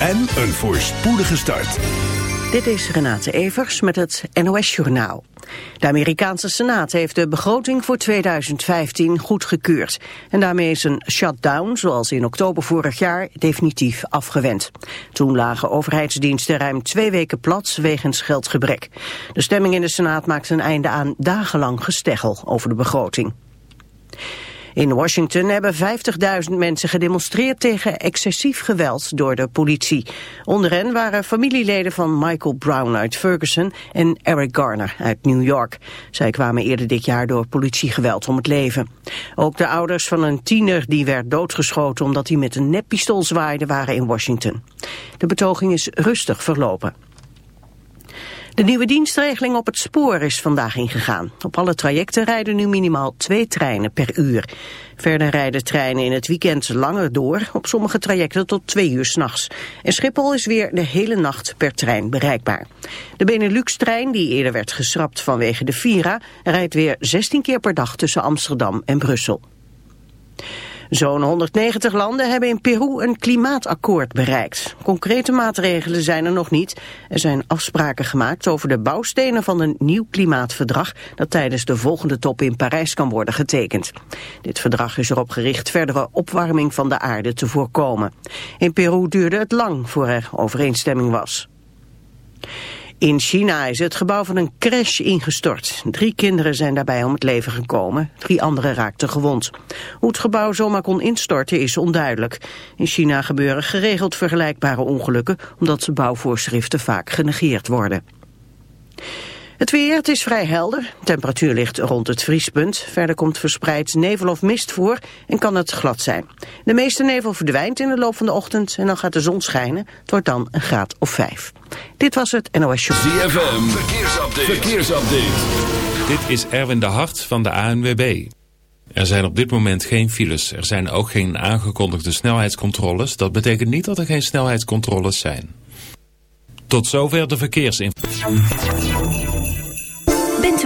en een voorspoedige start. Dit is Renate Evers met het NOS Journaal. De Amerikaanse Senaat heeft de begroting voor 2015 goedgekeurd. En daarmee is een shutdown, zoals in oktober vorig jaar, definitief afgewend. Toen lagen overheidsdiensten ruim twee weken plat wegens geldgebrek. De stemming in de Senaat maakt een einde aan dagenlang gesteggel over de begroting. In Washington hebben 50.000 mensen gedemonstreerd tegen excessief geweld door de politie. Onder hen waren familieleden van Michael Brown uit Ferguson en Eric Garner uit New York. Zij kwamen eerder dit jaar door politiegeweld om het leven. Ook de ouders van een tiener die werd doodgeschoten omdat hij met een neppistool zwaaide waren in Washington. De betoging is rustig verlopen. De nieuwe dienstregeling op het spoor is vandaag ingegaan. Op alle trajecten rijden nu minimaal twee treinen per uur. Verder rijden treinen in het weekend langer door, op sommige trajecten tot twee uur s'nachts. En Schiphol is weer de hele nacht per trein bereikbaar. De Benelux-trein, die eerder werd geschrapt vanwege de Vira, rijdt weer 16 keer per dag tussen Amsterdam en Brussel. Zo'n 190 landen hebben in Peru een klimaatakkoord bereikt. Concrete maatregelen zijn er nog niet. Er zijn afspraken gemaakt over de bouwstenen van een nieuw klimaatverdrag... dat tijdens de volgende top in Parijs kan worden getekend. Dit verdrag is erop gericht verdere opwarming van de aarde te voorkomen. In Peru duurde het lang voor er overeenstemming was. In China is het gebouw van een crash ingestort. Drie kinderen zijn daarbij om het leven gekomen. Drie anderen raakten gewond. Hoe het gebouw zomaar kon instorten is onduidelijk. In China gebeuren geregeld vergelijkbare ongelukken... omdat bouwvoorschriften vaak genegeerd worden. Het weer, het is vrij helder. temperatuur ligt rond het vriespunt. Verder komt verspreid nevel of mist voor en kan het glad zijn. De meeste nevel verdwijnt in de loop van de ochtend en dan gaat de zon schijnen. Het wordt dan een graad of vijf. Dit was het NOS Show. ZFM, verkeersupdate. verkeersupdate. Dit is Erwin de Hart van de ANWB. Er zijn op dit moment geen files. Er zijn ook geen aangekondigde snelheidscontroles. Dat betekent niet dat er geen snelheidscontroles zijn. Tot zover de verkeersinformatie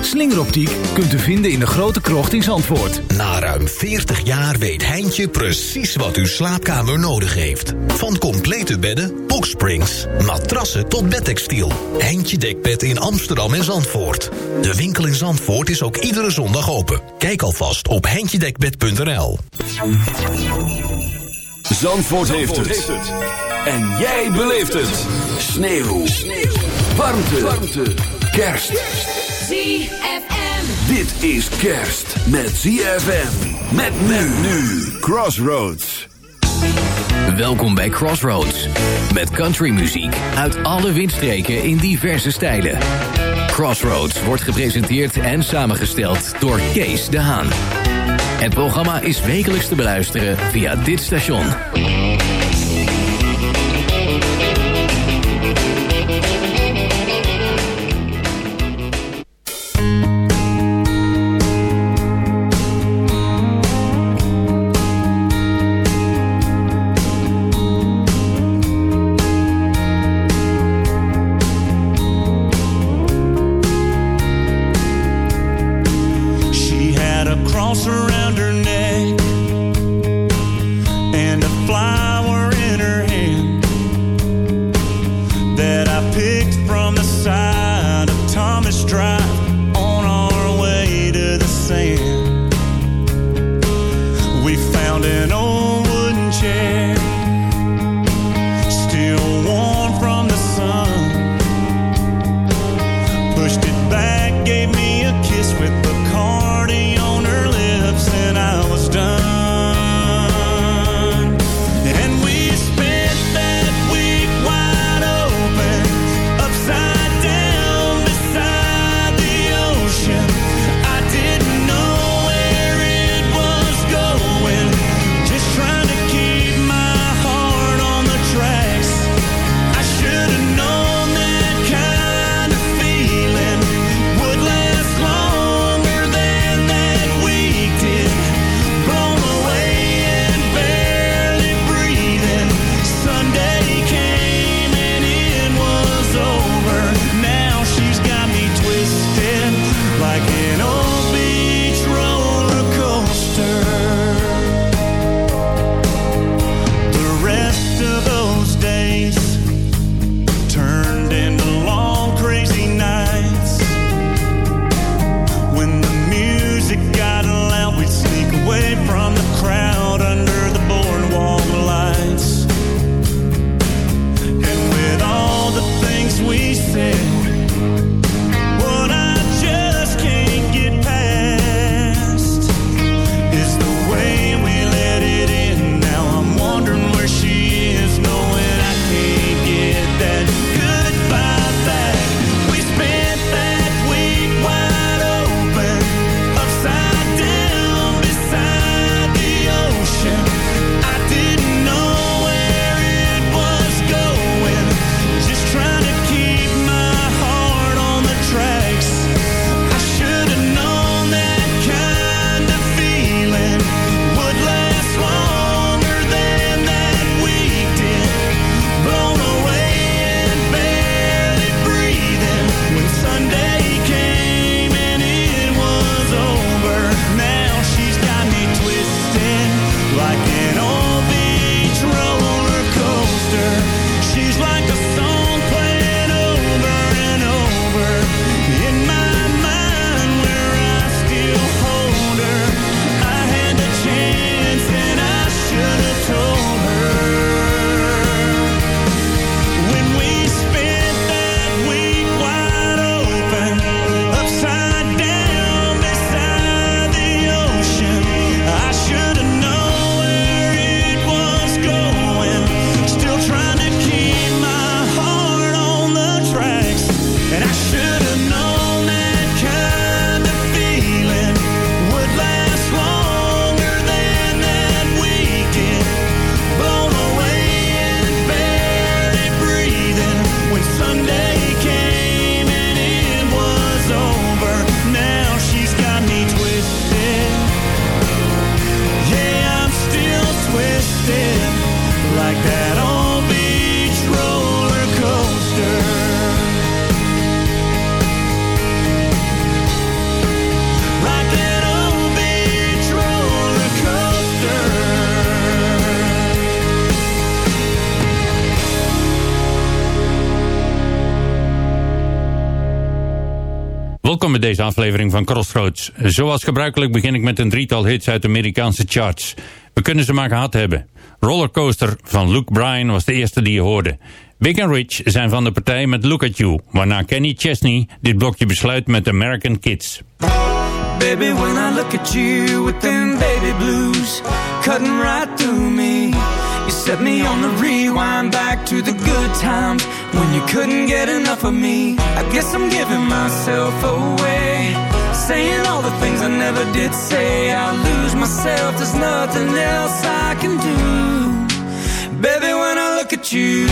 Slingeroptiek kunt u vinden in de grote krocht in Zandvoort. Na ruim 40 jaar weet Heintje precies wat uw slaapkamer nodig heeft. Van complete bedden, boxsprings, matrassen tot bedtextiel. Heintje Dekbed in Amsterdam en Zandvoort. De winkel in Zandvoort is ook iedere zondag open. Kijk alvast op heintjedekbed.nl Zandvoort, heeft, het. En jij beleeft het. Sneeuw. Sneeuw. Warmte. Warmte. Kerst. ZFM. Dit is kerst met ZFM. Met men nu. Crossroads. Welkom bij Crossroads. Met countrymuziek uit alle windstreken in diverse stijlen. Crossroads wordt gepresenteerd en samengesteld door Kees de Haan. Het programma is wekelijks te beluisteren via dit station. Deze aflevering van Crossroads. Zoals gebruikelijk begin ik met een drietal hits uit de Amerikaanse charts. We kunnen ze maar gehad hebben. Rollercoaster van Luke Bryan was de eerste die je hoorde. Big and Rich zijn van de partij met Look At You... waarna Kenny Chesney dit blokje besluit met American Kids. Baby, when I look at you with baby blues me You set me on the rewind back to the good times. When you couldn't get enough of me I guess I'm giving myself away. Saying all the things I never did say. I lose myself, there's nothing else I can do. Baby, when I look at you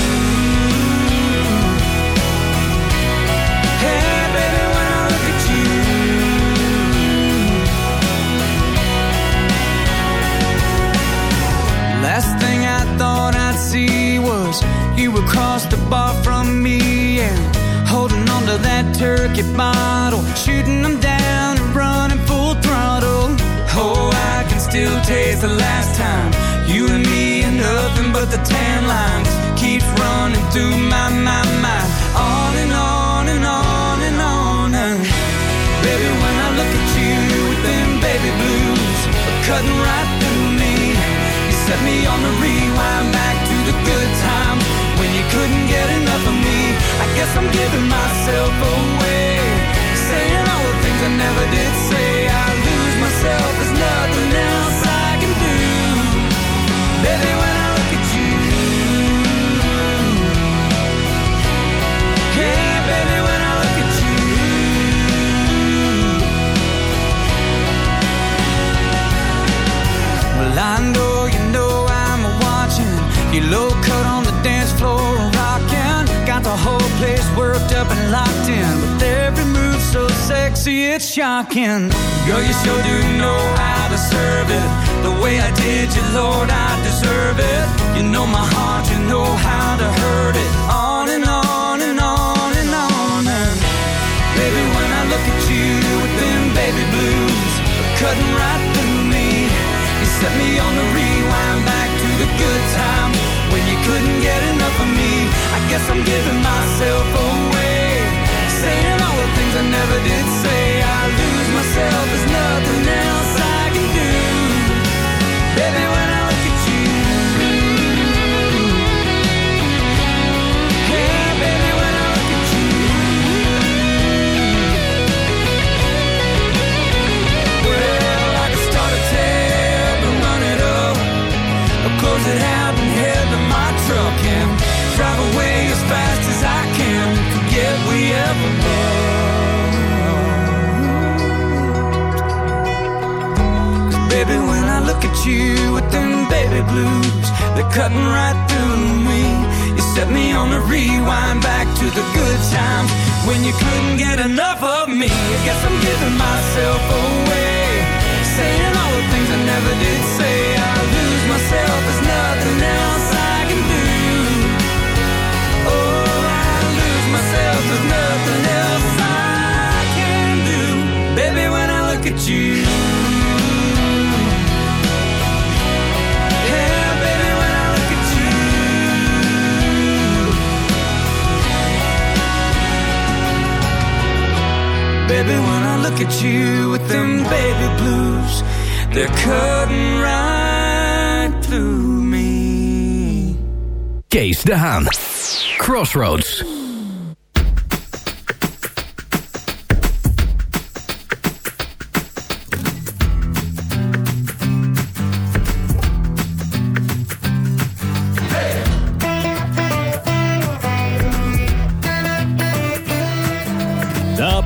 I thought I'd see was you across the bar from me and holding onto that turkey bottle, shooting them down and running full throttle. Oh, I can still taste the last time you and me and nothing but the tan lines keep running through my my mind. On and on and on and on and baby, when I look at you, with them baby blues are cutting right on the rewind back to the good times when you couldn't get enough of me. I guess I'm giving myself away, saying all the things I never did say. I lose myself, there's nothing else worked up and locked in. With every move so sexy, it's shocking. Girl, you sure do know how to serve it. The way I did you, Lord, I deserve it. You know my heart, you know how to hurt it. On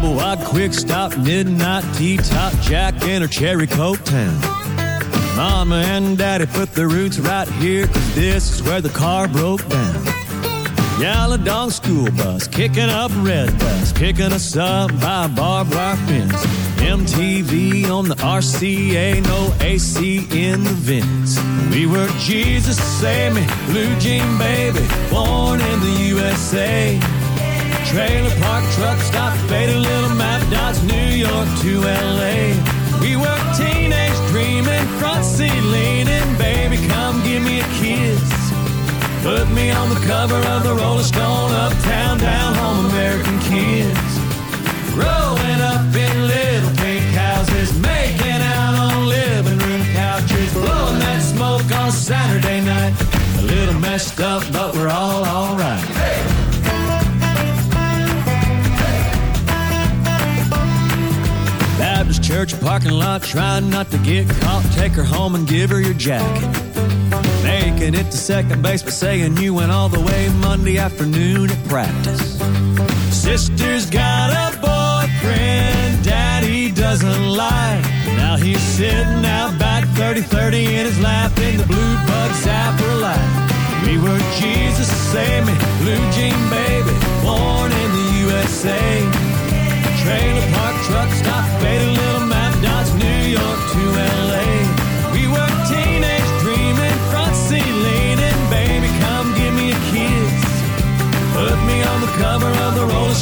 Double wide quick stop, midnight tea top, Jack in her cherry coke town. Mama and daddy put their roots right here, cause this is where the car broke down. Yellow dog school bus, kicking up red bus, picking us up by a barbed wire fence. MTV on the RCA, no AC in the vents. We were Jesus save me, blue jean baby, born in the USA. Trailer park truck stop, faded little map dots, New York to LA. We were teenage dreaming, front seat leaning, baby, come give me a kiss. Put me on the cover of the Rolling Stone, uptown, down home, American kids. Growing up in little pink houses, making out on living room couches, blowing that smoke on Saturday night. A little messed up, but we're all alright. Baptist church parking lot, trying not to get caught. Take her home and give her your jacket. Making it to second base, but saying you went all the way Monday afternoon at practice. Sister's got a boyfriend, daddy doesn't like. Now he's sitting out back 30 30 in his lap in the blue bug zapper light. We were Jesus, save blue jean baby, born in the USA. Trailer park truck stop, faded little map dots, New York to LA. We were teenage dreaming, front seat leaning, baby, come give me a kiss. Put me on the cover of the Rolling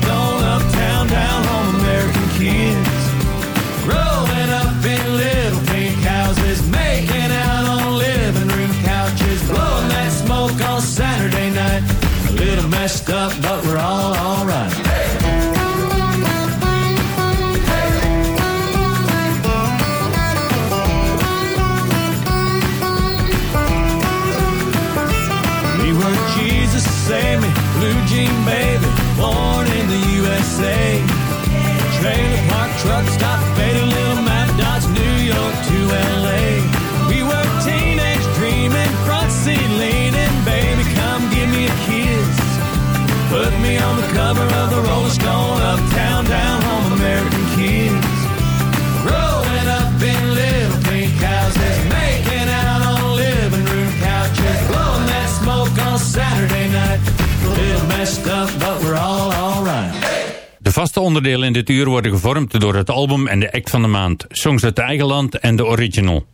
vaste onderdelen in dit uur worden gevormd door het album en de act van de maand. Songs uit eigen land en de original.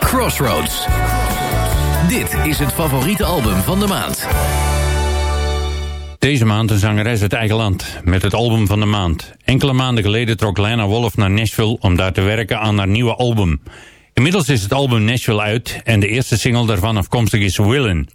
Crossroads. Dit is het favoriete album van de maand. Deze maand een zangeres uit eigen land, met het album van de maand. Enkele maanden geleden trok Lana Wolf naar Nashville om daar te werken aan haar nieuwe album. Inmiddels is het album Nashville uit en de eerste single daarvan afkomstig is Willin'.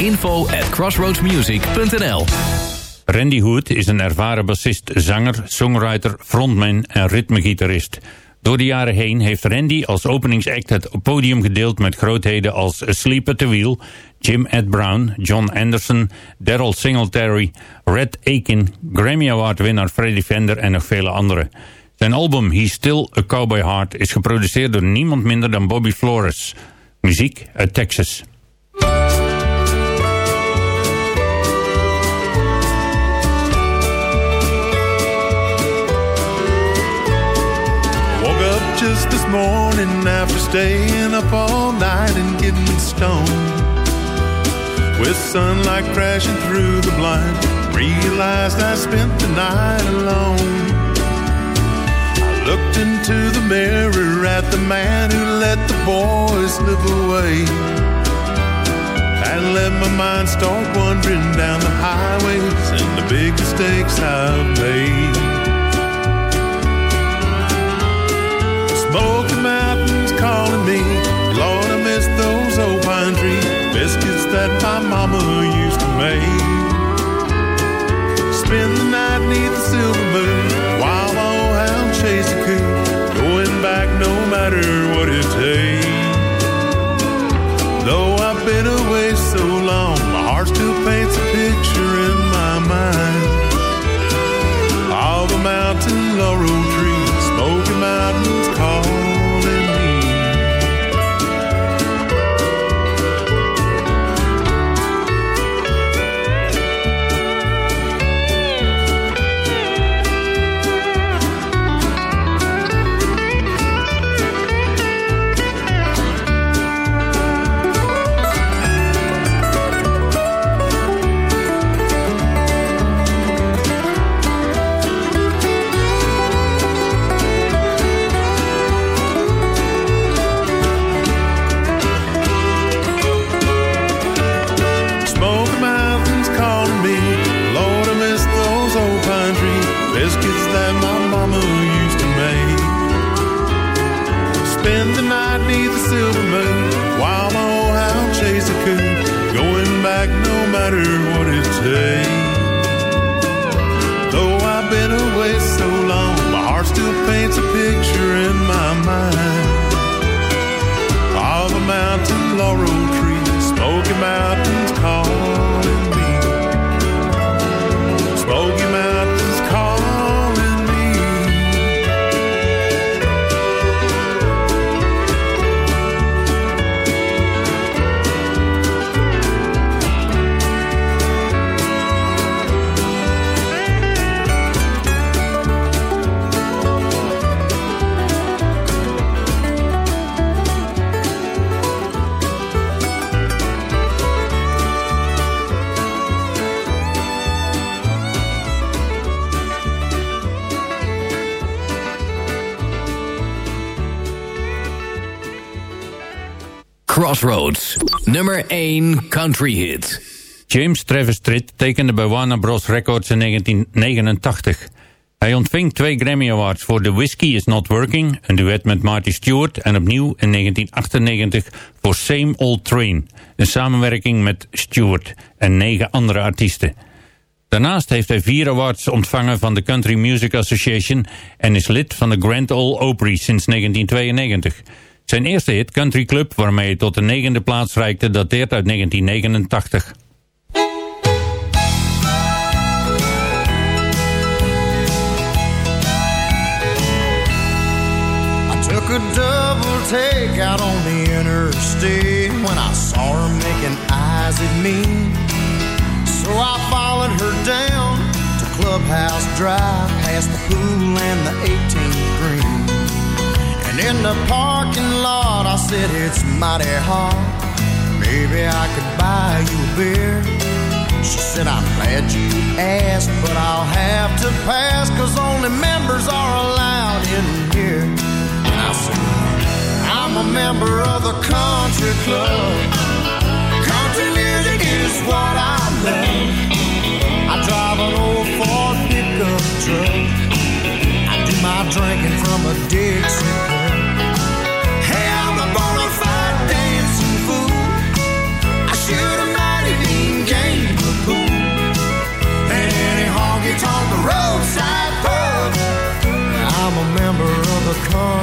Info at crossroadsmusic.nl Randy Hood is een ervaren bassist, zanger, songwriter, frontman en ritmegitarist. Door de jaren heen heeft Randy als openingsact het podium gedeeld met grootheden als Sleep at the Wheel, Jim Ed Brown, John Anderson, Daryl Singletary, Red Aiken, Grammy Award winnaar Freddie Fender en nog vele anderen. Zijn album He's Still a Cowboy Heart is geproduceerd door niemand minder dan Bobby Flores. Muziek uit Texas. Morning after staying up all night and getting stoned. With sunlight crashing through the blind, realized I spent the night alone. I looked into the mirror at the man who let the boys slip away. And let my mind start wandering down the highways and the big mistakes I've made. Smoky mountains calling me. Lord, I miss those old pine trees. Biscuits that my Crossroads, nummer 1 country hit. James Travis Tritt tekende bij Warner Bros. Records in 1989. Hij ontving twee Grammy Awards voor The Whiskey Is Not Working, een duet met Marty Stewart, en opnieuw in 1998 voor Same Old Train, een samenwerking met Stewart en negen andere artiesten. Daarnaast heeft hij vier awards ontvangen van de Country Music Association en is lid van de Grand Ole Opry sinds 1992. Zijn eerste hit, Country Club, waarmee hij tot de negende plaats reikte, dateert uit 1989. I took a double take out on the interstate when I saw her making eyes at me. So I followed her down to Clubhouse Drive, past the pool and the 18th green. In the parking lot, I said, It's mighty hot. Maybe I could buy you a beer. She said, I'm glad you asked, but I'll have to pass, cause only members are allowed in here. And I said, I'm a member of the country club. Country music is what I love. I drive an old Ford pickup truck. I do my drinking from a Dixie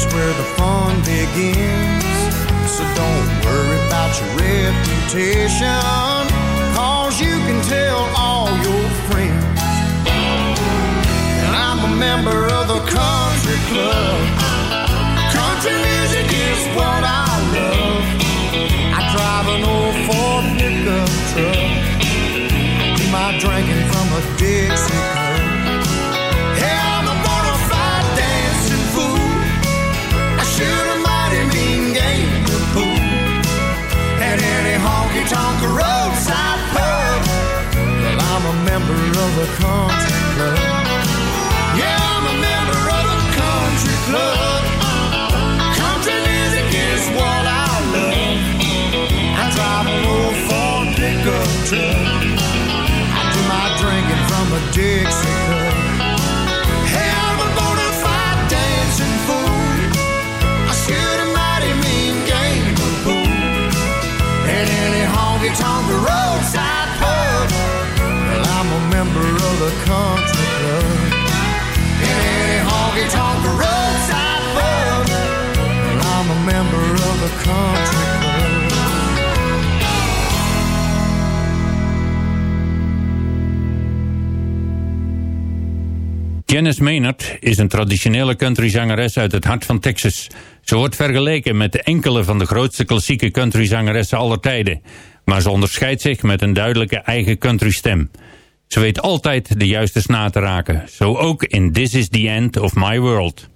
Here's where the fun begins. So don't worry about your reputation, cause you can tell all your friends. And I'm a member of the country club. Country music is what I love. I drive an old Ford pickup truck. Do my drinking from a Dixie member of a country club. Yeah, I'm a member of a country club. Country music is what I love. I drive an old Ford pickup truck. I do my drinking from a Dixie cup. Hey, I'm a bona fide dancing fool. I shoot a mighty mean game of pool. And any honky tonk roadside. member of the country club. In any honky tonk roadside I'm a member of the country club. Janice Maynard is een traditionele countryzangeres uit het hart van Texas. Ze wordt vergeleken met de enkele van de grootste klassieke countryzangeressen aller tijden maar ze onderscheidt zich met een duidelijke eigen countrystem. Ze weet altijd de juiste snaar te raken. Zo ook in This is the End of My World.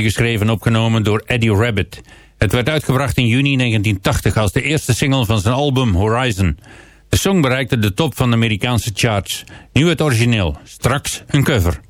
geschreven en opgenomen door Eddie Rabbit. Het werd uitgebracht in juni 1980 als de eerste single van zijn album Horizon. De song bereikte de top van de Amerikaanse charts. Nu het origineel, straks een cover.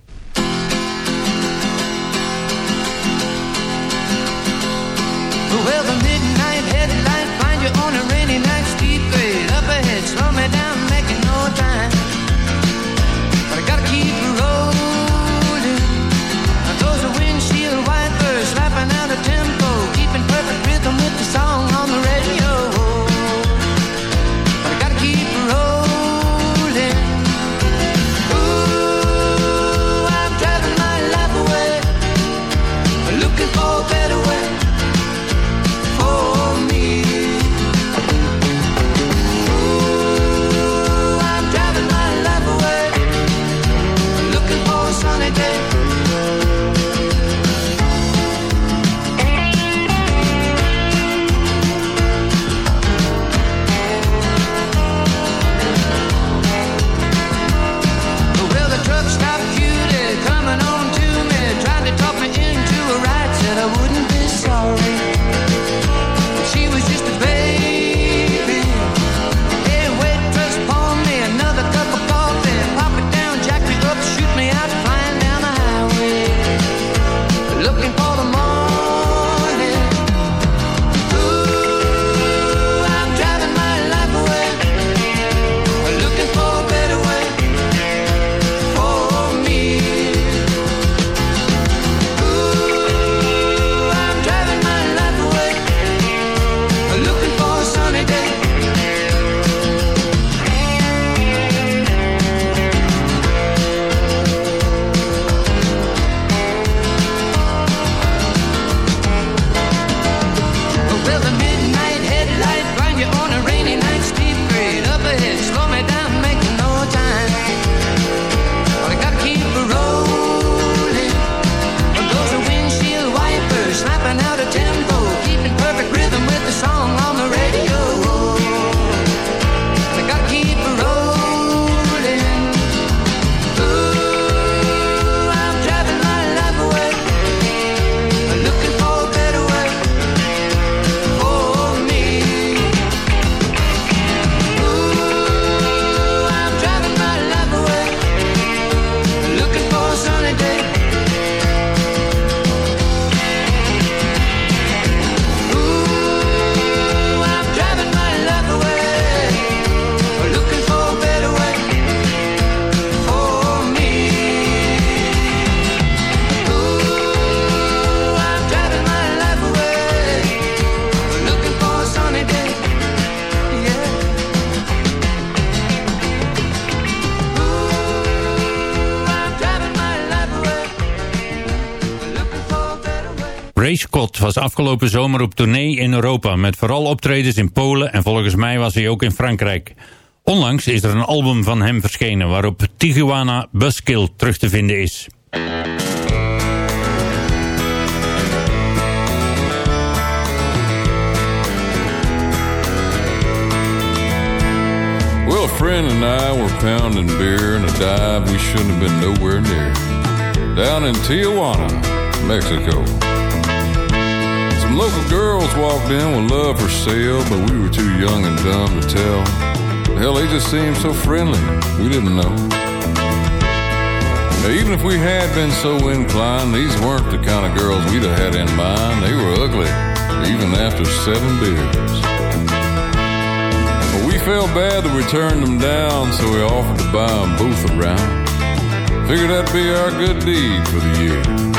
Was afgelopen zomer op tournee in Europa... met vooral optredens in Polen en volgens mij was hij ook in Frankrijk. Onlangs is er een album van hem verschenen... waarop Tijuana Buskill terug te vinden is. Well, a friend and I were pounding beer in a dive we shouldn't have been nowhere near. Down in Tijuana, Mexico. Some local girls walked in with love for sale, but we were too young and dumb to tell. Hell, they just seemed so friendly, we didn't know. Now, even if we had been so inclined, these weren't the kind of girls we'd have had in mind. They were ugly, even after seven beers. But we felt bad that we turned them down, so we offered to buy them both around. Figured that'd be our good deed for the year.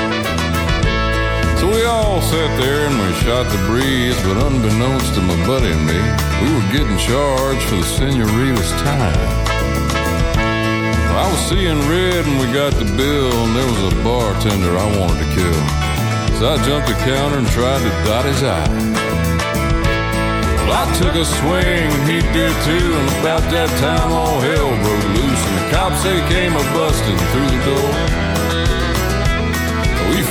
We all sat there and we shot the breeze, but unbeknownst to my buddy and me, we were getting charged for the senorita's time. I was seeing red when we got the bill, and there was a bartender I wanted to kill. So I jumped the counter and tried to dot his eye. Well, I took a swing, and he did too, and about that time all hell broke loose, and the cops they came a busting through the door.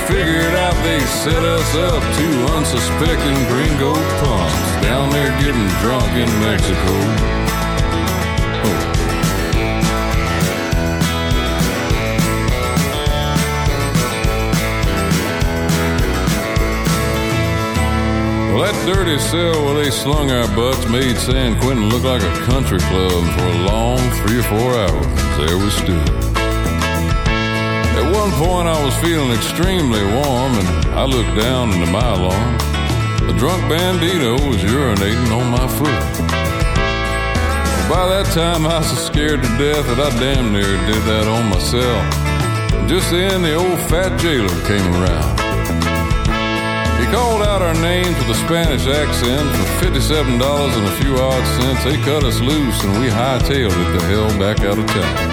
Figured out they set us up, two unsuspecting gringo punks down there getting drunk in Mexico. Oh. Well, that dirty cell where they slung our butts made San Quentin look like a country club for a long three or four hours. There we stood. One point, I was feeling extremely warm, and I looked down into my alarm. The drunk bandito was urinating on my foot. By that time, I was so scared to death that I damn near did that on myself. Just then, the old fat jailer came around. He called out our names with a Spanish accent. For $57 and a few odd cents, they cut us loose, and we hightailed it the hell back out of town.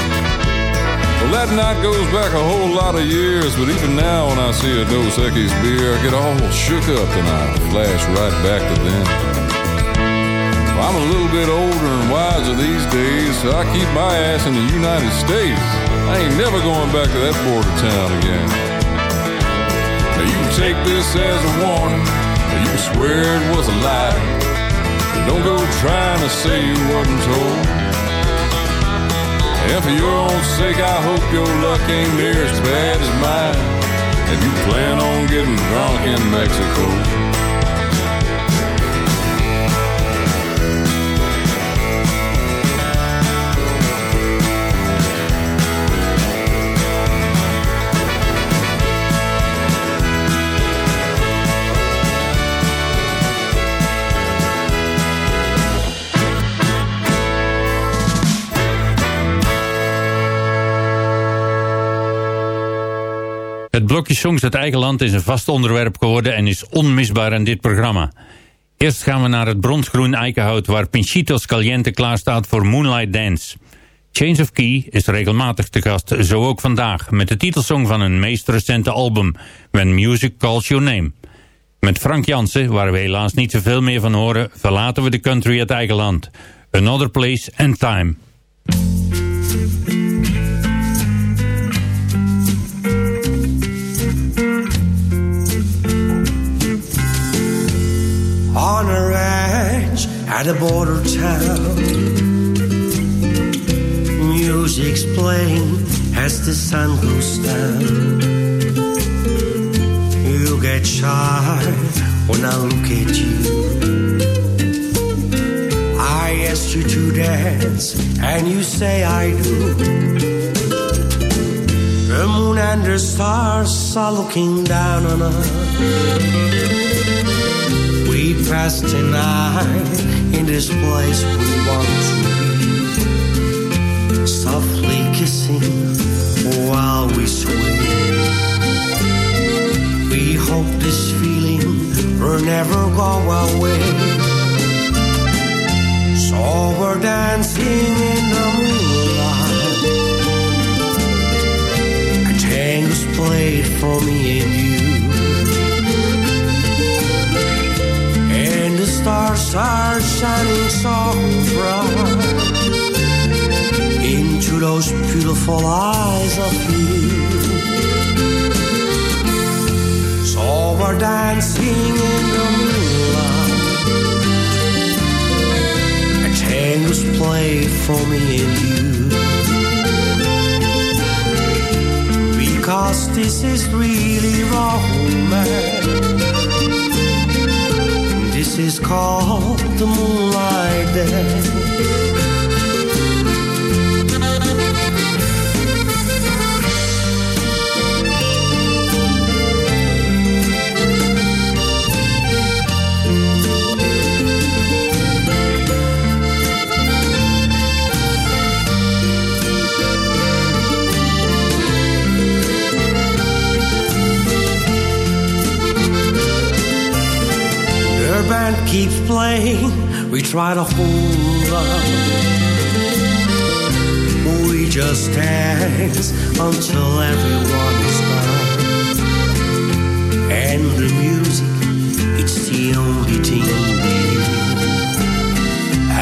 Well, that night goes back a whole lot of years, but even now when I see a Dos Equis beer, I get all shook up and I flash right back to then. I'm a little bit older and wiser these days, so I keep my ass in the United States. I ain't never going back to that border town again. Now you can take this as a warning, or you can swear it was a lie. Don't go trying to say you wasn't told. And for your own sake, I hope your luck ain't near as bad as mine. And you plan on getting drunk in Mexico. Het blokje songs uit eigen land is een vast onderwerp geworden en is onmisbaar in dit programma. Eerst gaan we naar het bronsgroen eikenhout waar Pinchitos Caliente klaarstaat voor Moonlight Dance. Change of Key is regelmatig te gast, zo ook vandaag, met de titelsong van hun meest recente album, When Music Calls Your Name. Met Frank Jansen, waar we helaas niet zoveel meer van horen, verlaten we de country uit eigen land. Another Place and Time. On a ranch at a border town. Music's playing as the sun goes down. You get shy when I look at you. I ask you to dance, and you say I do. The moon and the stars are looking down on us. We pass tonight in this place we want to be. Softly kissing while we sway. We hope this feeling will never go away. So we're dancing in the moonlight. A tango's played for me and you. Shining so bright into those beautiful eyes of his. So we're dancing in the moonlight. A tango's played for me and you. Because this is really romance. This is called the moonlight dance. Band keeps playing, we try to hold on. We just dance until everyone is gone. And the music, it's the only thing we do.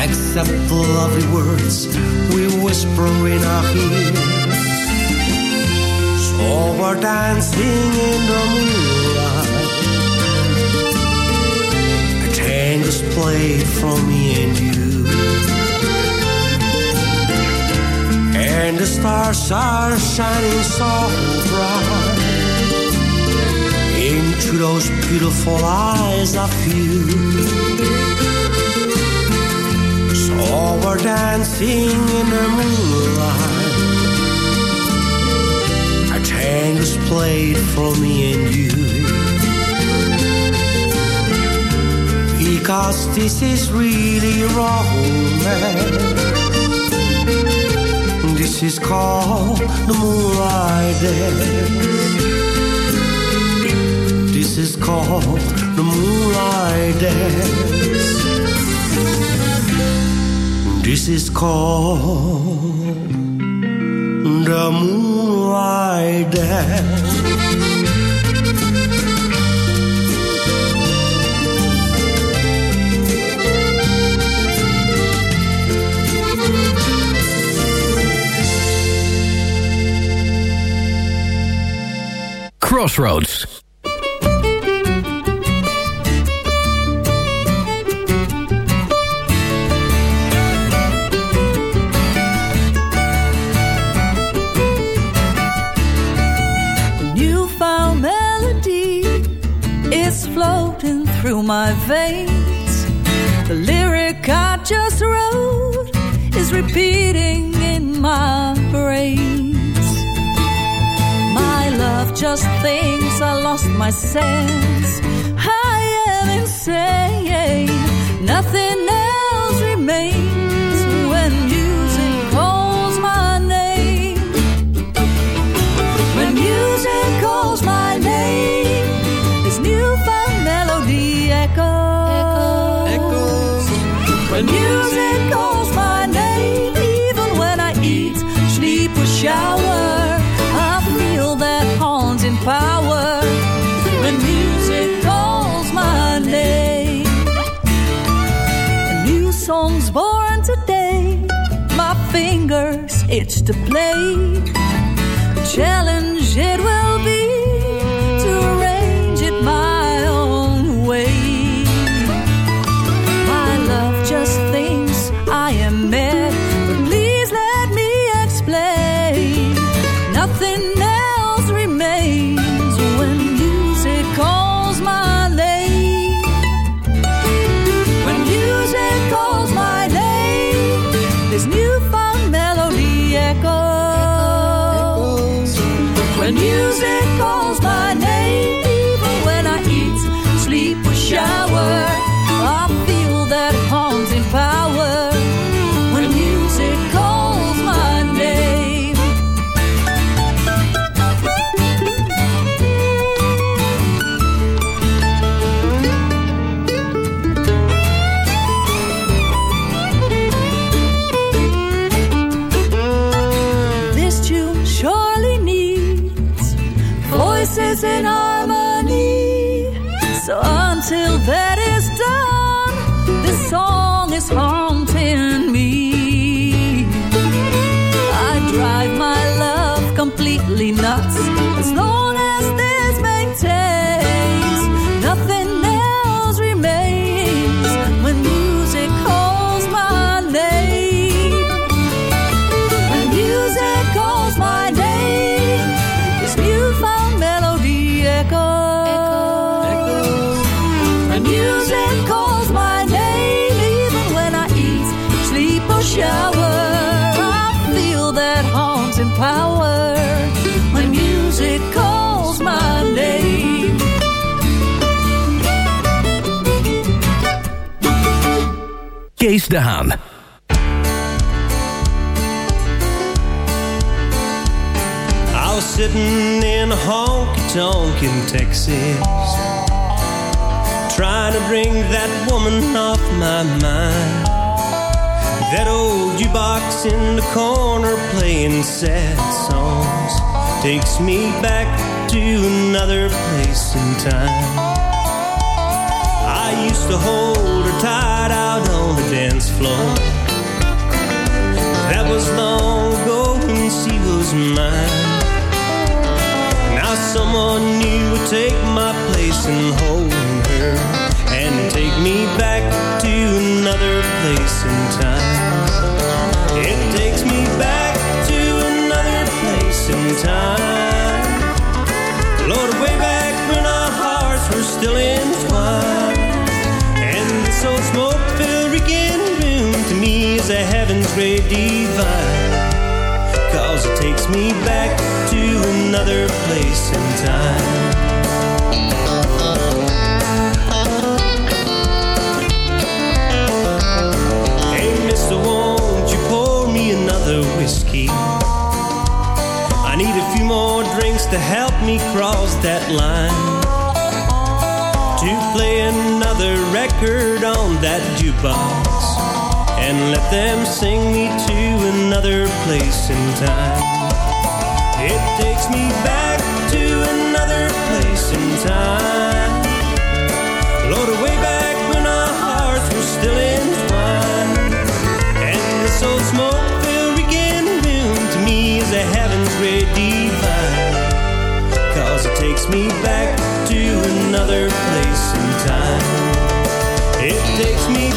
Except the lovely words we whisper in our ears. So we're dancing in the moonlight. A tango's played for me and you. And the stars are shining so bright into those beautiful eyes of you. So we're dancing in the moonlight. A tango's played for me and you. Because this is really romance. This is called the moonlight dance. This is called the moonlight dance. This is called the moonlight dance. Crossroads. newfound melody is floating through my veins. The lyric I just wrote is repeating in my brains. My love just thinks I lost my sense. I am insane. Nothing else remains when music calls my name. When music calls my name, this newfound melody echoes. echoes. When music dances in harmony. So until that is done, this song is haunting me. I drive my love completely nuts De Haan. I was sitting in a honky tonk in Texas, trying to bring that woman off my mind. That old jukebox in the corner playing sad songs takes me back to another place in time. I used to hold tight out on the dance floor. That was long ago when she was mine. Now someone new would take my place and hold her and take me back to another place in time. It takes me back to another place in time. Lord, way back when our hearts were still entwined. Great divine. Cause it takes me back to another place in time. Hey, mister, won't you pour me another whiskey? I need a few more drinks to help me cross that line. To play another record on that jukebox and let them sing me to another place in time. It takes me back to another place in time. Lord, way back when our hearts were still entwined. And this old smoke-filled weekend room to me is a heaven's great divine. Cause it takes me back to another place in time. It takes me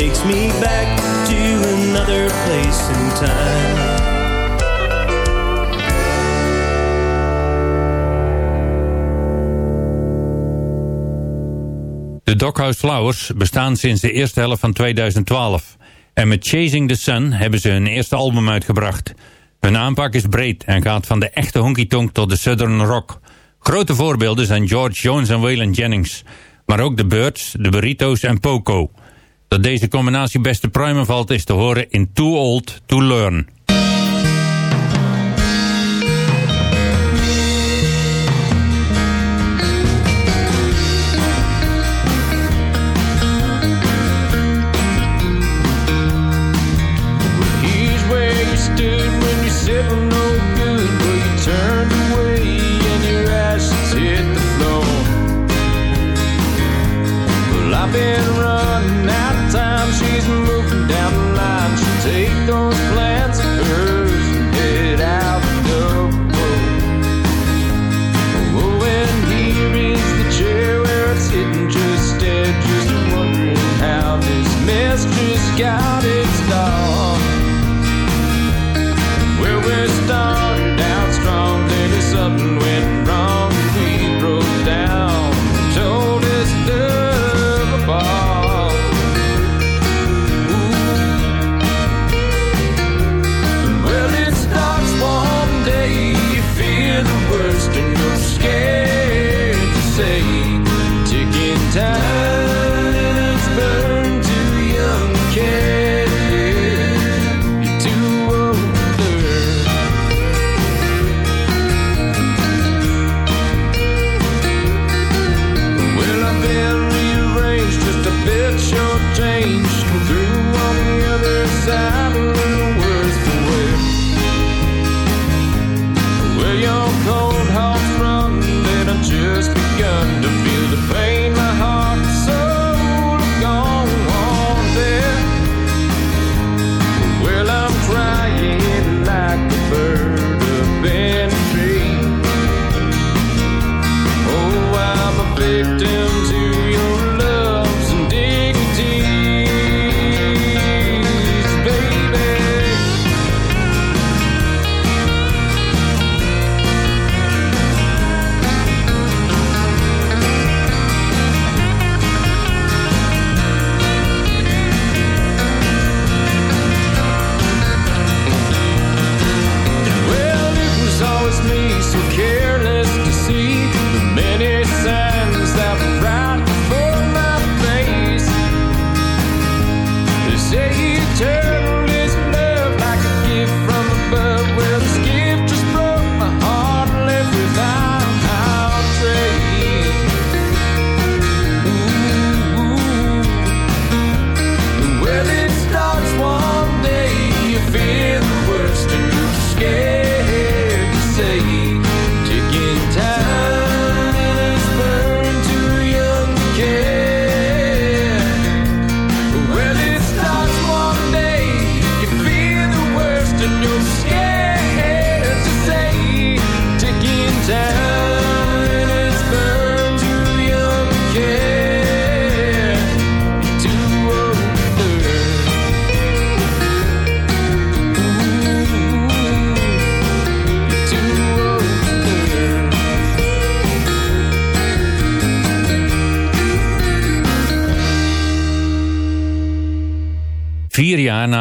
takes me back to another place in time. De Doghouse Flowers bestaan sinds de eerste helft van 2012. En met Chasing the Sun hebben ze hun eerste album uitgebracht. Hun aanpak is breed en gaat van de echte honky-tonk tot de southern rock. Grote voorbeelden zijn George Jones en Waylon Jennings. Maar ook de Birds, de Burritos en Poco. Dat deze combinatie best te pruimen valt is te horen in Too Old to Learn.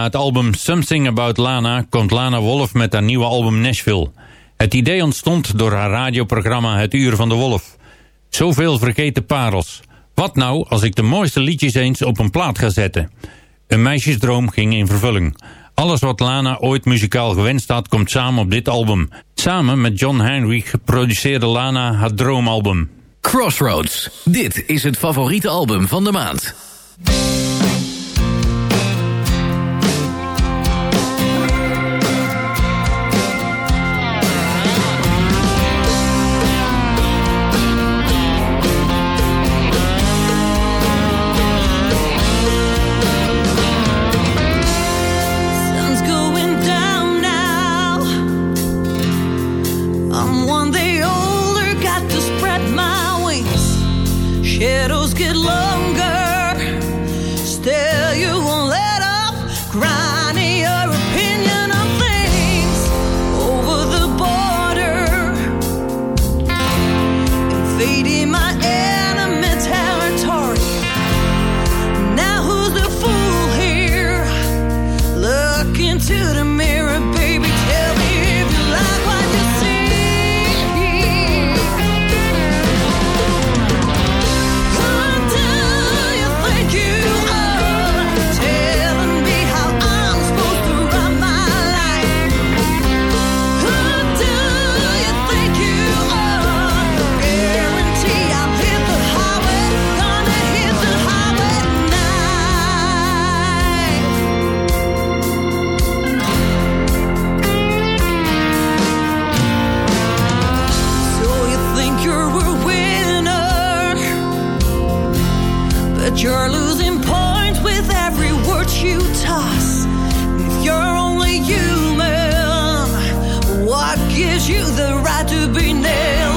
Het album Something About Lana komt Lana Wolf met haar nieuwe album Nashville. Het idee ontstond door haar radioprogramma Het Uur van de Wolf. Zoveel vergeten parels. Wat nou als ik de mooiste liedjes eens op een plaat ga zetten? Een meisjesdroom ging in vervulling. Alles wat Lana ooit muzikaal gewenst had, komt samen op dit album. Samen met John Heinrich produceerde Lana haar droomalbum. Crossroads. Dit is het favoriete album van de maand. What gives you the right to be nailing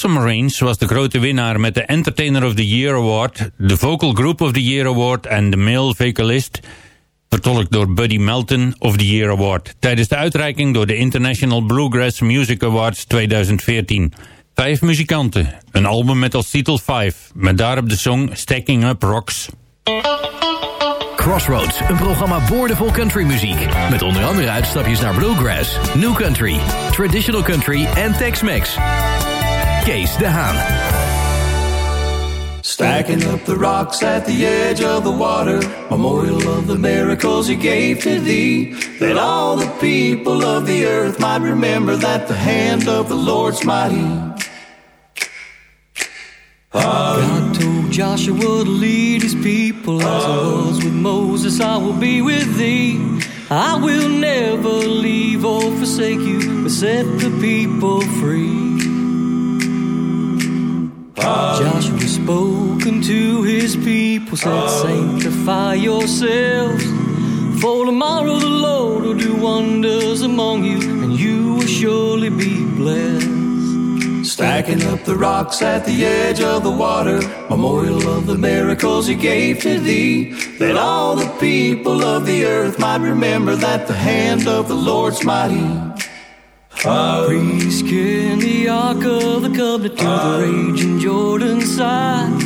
Balsam Range was de grote winnaar met de Entertainer of the Year Award, de Vocal Group of the Year Award en de Male Vocalist, vertolkt door Buddy Melton of the Year Award, tijdens de uitreiking door de International Bluegrass Music Awards 2014. Vijf muzikanten, een album met als titel Five, met daarop de song Stacking Up Rocks. Crossroads, een programma boordevol countrymuziek. Met onder andere uitstapjes naar bluegrass, new country, traditional country en Tex-Mex. Kees de Haan. Stacking up the rocks at the edge of the water, memorial of the miracles he gave to thee, that all the people of the earth might remember that the hand of the Lord's mighty. God told Joshua to lead his people as I was with Moses, I will be with thee. I will never leave or forsake you, but set the people free. Joshua spoke unto his people, said, Sanctify yourselves. For tomorrow the Lord will do wonders among you, and you will surely be blessed. Stacking up the rocks at the edge of the water, memorial of the miracles he gave to thee, that all the people of the earth might remember that the hand of the Lord's mighty. Carrying the ark of the covenant to the raging Jordan side.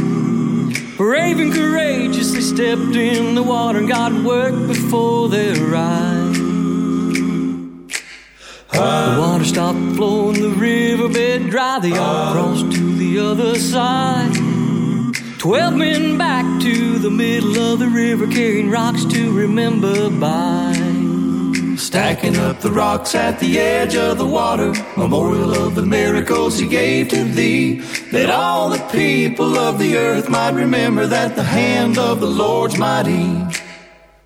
Brave and courageous, they stepped in the water and God worked before their eyes. The water stopped flowing, the riverbed dry. They all crossed to the other side. Twelve men back to the middle of the river, carrying rocks to remember by. Stacking up the rocks at the edge of the water, memorial of the miracles he gave to thee, that all the people of the earth might remember that the hand of the Lord's mighty.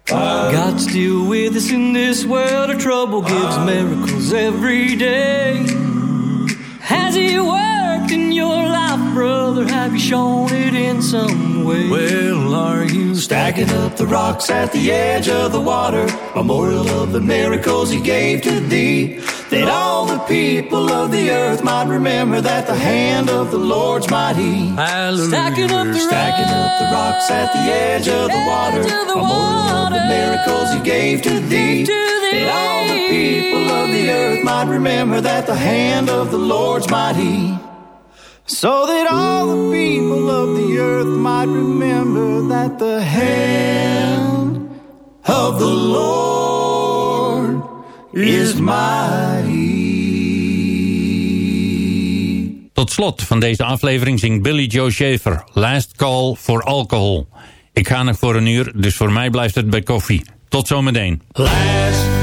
God's still with us in this world of trouble, gives ah. miracles every day. Has He worked in your life, brother? Have you shown it in some way? Well, are you stacking up the rocks at the edge of the water, memorial of the miracles he gave to thee, that all the people of the earth might remember that the hand of the Lord's mighty. Stacking up the Stacking up the rocks at the edge of the water, memorial of the miracles he gave to thee, that all the people of the earth might remember that the hand of the Lord's mighty. So that all the people of the earth might remember that the hand of the Lord is mighty. Tot slot van deze aflevering zingt Billy Joe Schaefer Last Call for Alcohol. Ik ga nog voor een uur, dus voor mij blijft het bij koffie. Tot zometeen. Last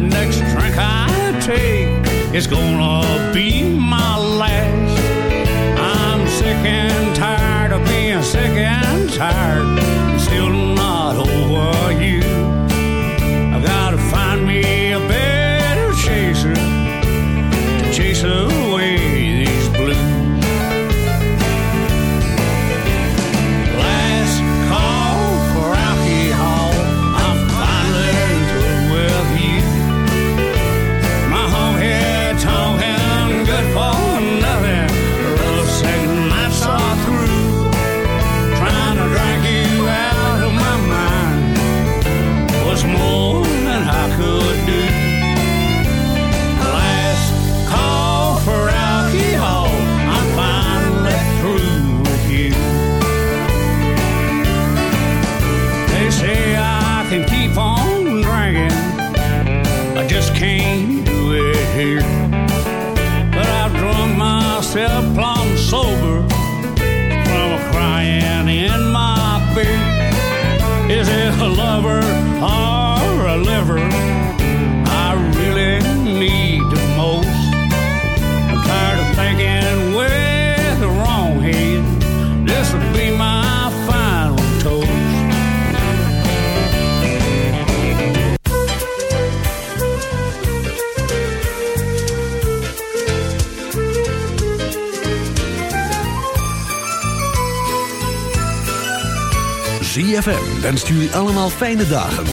the next drink I take is gonna be my last. I'm sick and tired of being sick and tired, ZFM wenst jullie allemaal fijne dagen.